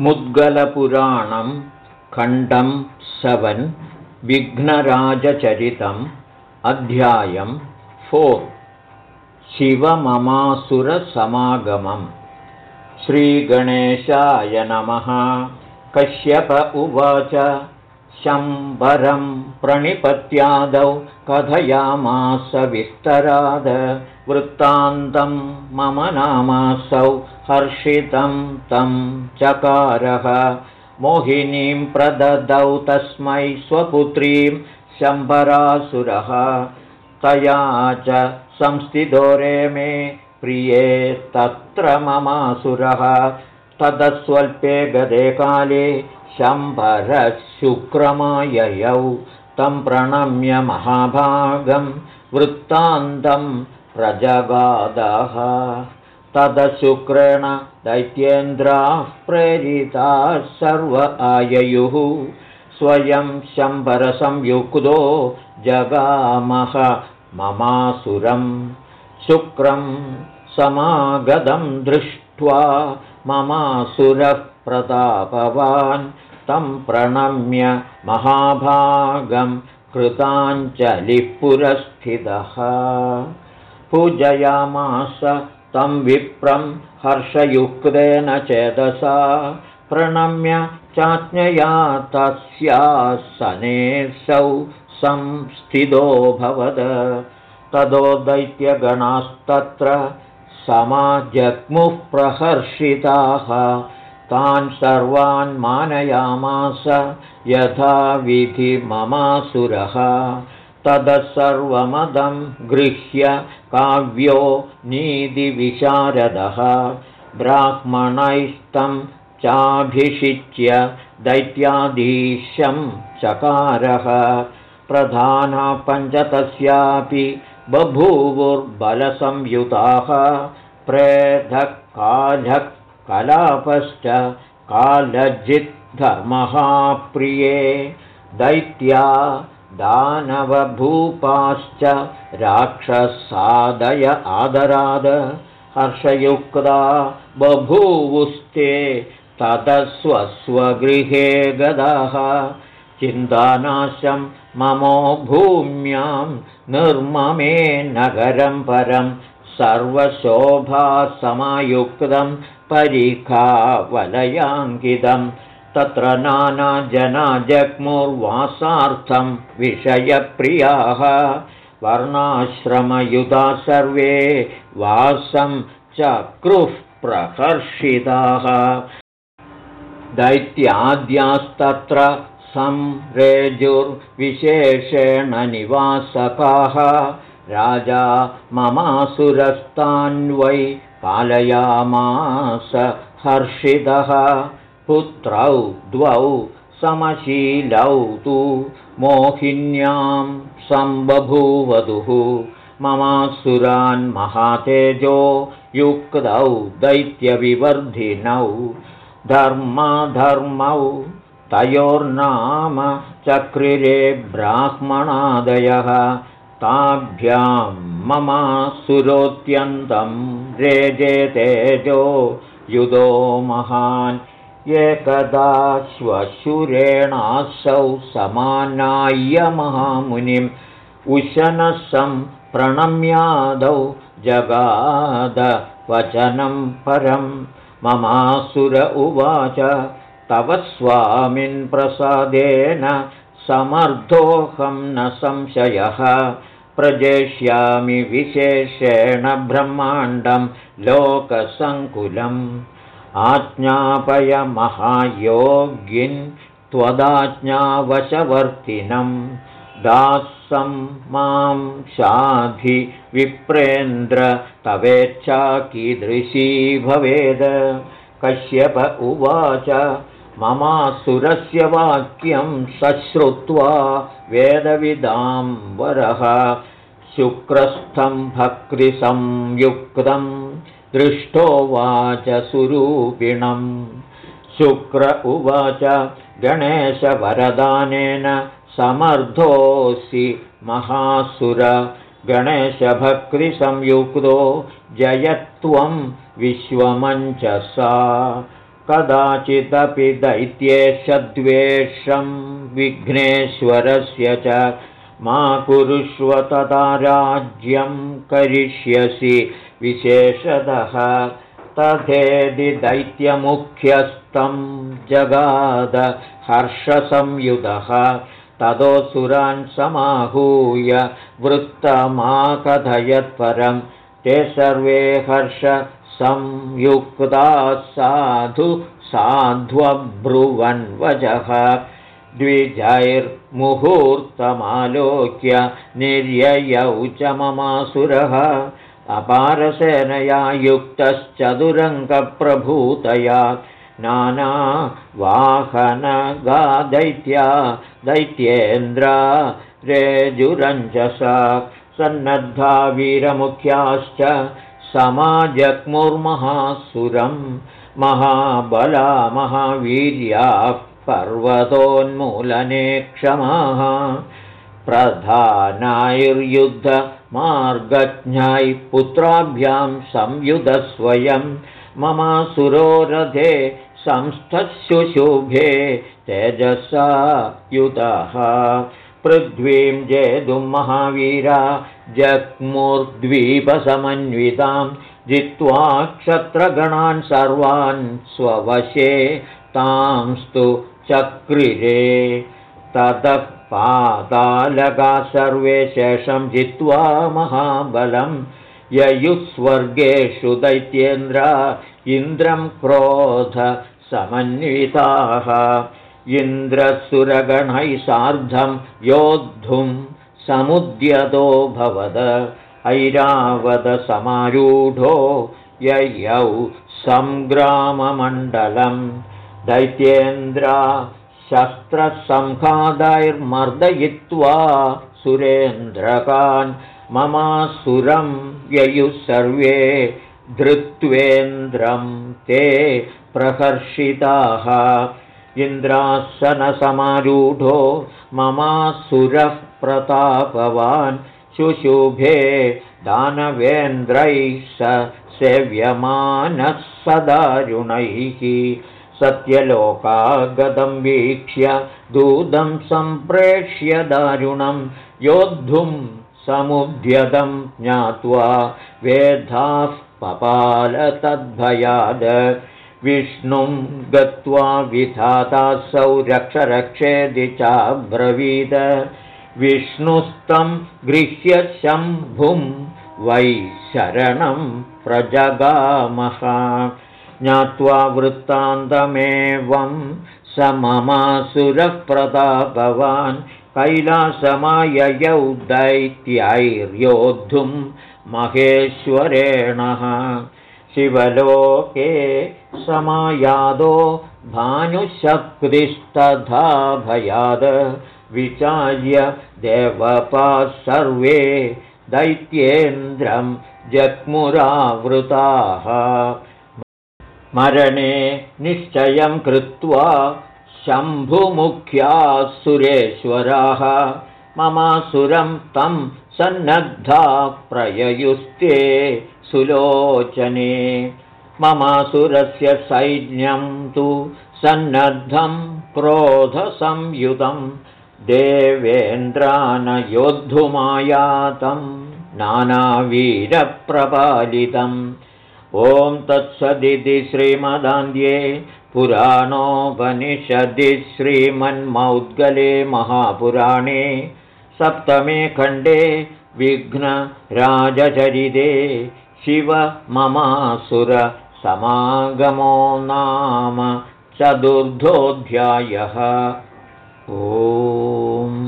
मुद्गलपुराणं खण्डं सवन् विघ्नराजचरितम् अध्यायं फोर्। शिवममासुरसमागमम्। श्रीगणेशाय नमः। कश्यप उवाच। शम्बरं प्रणिपत्यादौ कथयामास विस्तराद। वृत्तान्तं मम नामासौ हर्षितं तं चकारः। मोहिनीं प्रददौ तस्मै स्वपुत्रीं शम्बरासुरः तया च संस्थितो रेमे प्रिये तत्र ममासुरः। ततस्वल्पे गते काले शम्भरशुक्रमाययौ। तं प्रणम्य महाभागं वृत्तान्तं प्रजगादः तदशुक्रेण दैत्येन्द्राः प्रेरिताः सर्व आययुः। स्वयं शम्बरसंयुक्तो जगामः ममासुरं शुक्रं समागतं दृष्ट्वा ममासुरः प्रतापवान्। तं प्रणम्य महाभागं कृताञ्चलिपुरस्थितः पूजयामास तं विप्रं हर्षयुक्तेन चेतसा प्रणम्य चाज्ञया तस्यासनेऽसौ संस्थितोऽभवद ततो दैत्यगणास्तत्र समाजग्मुः प्रहर्षिताः। तान् सर्वान् मानयामास यथा विधि ममासुरः ततः सर्वमदं गृह्य काव्यो नीतिविशारदः। ब्राह्मणैस्तं चाभिषिच्य दैत्याधीशं चकारः। प्रधानपञ्चतस्यापि बभूवुर्बलसंयुताः। प्रेधकालः कलापश्च कालजिद्धर्मः प्रिये दैत्या दानवभूपाश्च राक्षसादय आदराद। हर्षयुक्ता बभूवुस्ते ततस्वस्वगृहे गदाः। चिन्तानाशं ममो भूम्यां निर्ममे नगरं परं सर्वशोभासमायुक्तं परिखावलयाङ्कितं तत्र नानाजना जग्मुर्वासार्थं विषयप्रियाः। वर्णाश्रमयुधा सर्वे वासं चक्रुः प्रकर्षिताः दैत्याद्यास्तत्र संरेजुर्विशेषेण निवासकाः। राजा ममासुरस्तान्वै पालयामास हर्षितः पुत्रौ द्वौ समशीलौ तु मोहिन्यां सम्बभूवधुः। ममासुरान् महातेजो युक्तौ दैत्यविवर्धिनौ। धर्माधर्मौ तयोर्नाम चक्रिरे ब्राह्मणादयः। ताभ्यां ममासुरोऽत्यन्तं रेजे तेजो युधो महान् एकदा श्वशुरेणासौ समानाय्य महामुनिम् उशनसं प्रणम्यादौ जगादवचनं परं। ममासुर उवाच तव स्वामिन्प्रसादेन समर्थोऽहं न संशयः। प्रजेष्यामि विशेषेण ब्रह्माण्डं लोकसङ्कुलम् आज्ञापय महायोगिन् त्वदाज्ञावशवर्तिनं दासं मां शाधि विप्रेन्द्र तवेच्छा कीदृशी भवेद? कश्यप उवाच ममासुरस्य वाक्यं सश्रुत्वा वेदविदां वरः शुक्रस्थं भक्तिसंयुक्तं दृष्टोवाच सुरूपिणम्। शुक्र उवाच गणेशवरदानेन समर्थोऽसि महासुर। गणेशभक्तिसंयुक्तो जयत्वं विश्वमञ्चसा कदाचिदपि दैत्येशद्वेषं विघ्नेश्वरस्य च मा कुरुष्व तदा राज्यं करिष्यसि विशेषतः तथेदि दैत्यमुख्यस्तं जगाद हर्षसंयुधः। तदोऽसुरान् समाहूय वृत्तमाकथयत्परं ते सर्वे हर्षसंयुक्ताः साधु साध्वब्रुवन्वजः द्विजैर्मुहूर्तमालोक्य निर्ययौ च ममासुरः अपारसेनया युक्तश्चतुरङ्गप्रभूतया नानावाहनगादैत्या दैत्येन्द्रा रेजुरञ्जसा सन्नद्धा वीरमुख्याश्च समाजग्मुर्महासुरं महाबला महावीर्याः पर्वतोन्मूलने क्षमाः। प्रधानायुर्युद्धमार्गज्ञै पुत्राभ्यां संयुधस्वयं ममासुरो रथे संस्थशुशुभे तेजसा युतः पृथ्वीं जेतुं महावीरा जग्मुर्द्वीपसमन्वितां जित्वा क्षत्रगणान् सर्वान् स्ववशे तांस्तु चक्रिरे ततः पातालका सर्वे शेषं जित्वा महाबलं ययुस्वर्गेषु दैत्येन्द्र इन्द्रं क्रोध समन्विताः। इन्द्रसुरगणैः सार्धं योद्धुं समुद्यतो भवद। ऐरावदसमारूढो ययौ सङ्ग्राममण्डलं दैत्येन्द्रा शस्त्रसंघादैर्मर्दयित्वा सुरेन्द्रकान् ममासुरं ययुः सर्वे धृत्वेन्द्रं ते प्रहर्षिताः। इन्द्रासनसमारूढो ममासुरः प्रतापवान् शुशुभे दानवेन्द्रैः स सेव्यमानः सदारुणैः सत्यलोकागतं वीक्ष्य दूतं सम्प्रेक्ष्य दारुणं योद्धुं समुद्यतं ज्ञात्वा वेधाः पपाल तद्भयाद विष्णुं गत्वा विधातासौ रक्षरक्षेदि चाब्रवीद। विष्णुस्तं गृह्य शम्भुं वै शरणं प्रजगामः ज्ञात्वा वृत्तान्तमेवं स ममासुरः प्रतापवान् कैलासमाययौ दैत्यैर्योद्धुं महेश्वरेणः शिवलोके समायादो भानुशक्तिस्तथा भयाद विचार्य देवपाः सर्वे दैत्येन्द्रं जग्मुरावृताः मरणे निश्चयं कृत्वा शम्भुमुख्याः सुरेश्वराः। ममासुरं तं सन्नद्धा प्रययुस्ते सुलोचने। ममासुरस्य सैन्यं तु सन्नद्धं क्रोधसंयुतं। देवेन्द्रानयोद्धुमायातं नानावीरप्रपालितम् ॐ तत्सदिति श्रीमदान्ध्ये पुराणोपनिषदि श्रीमन्मौद्गले महापुराणे सप्तमे खण्डे विघ्नराजचरिते शिवममासुरसमागमो नाम चतुर्थोऽध्यायः। ओम्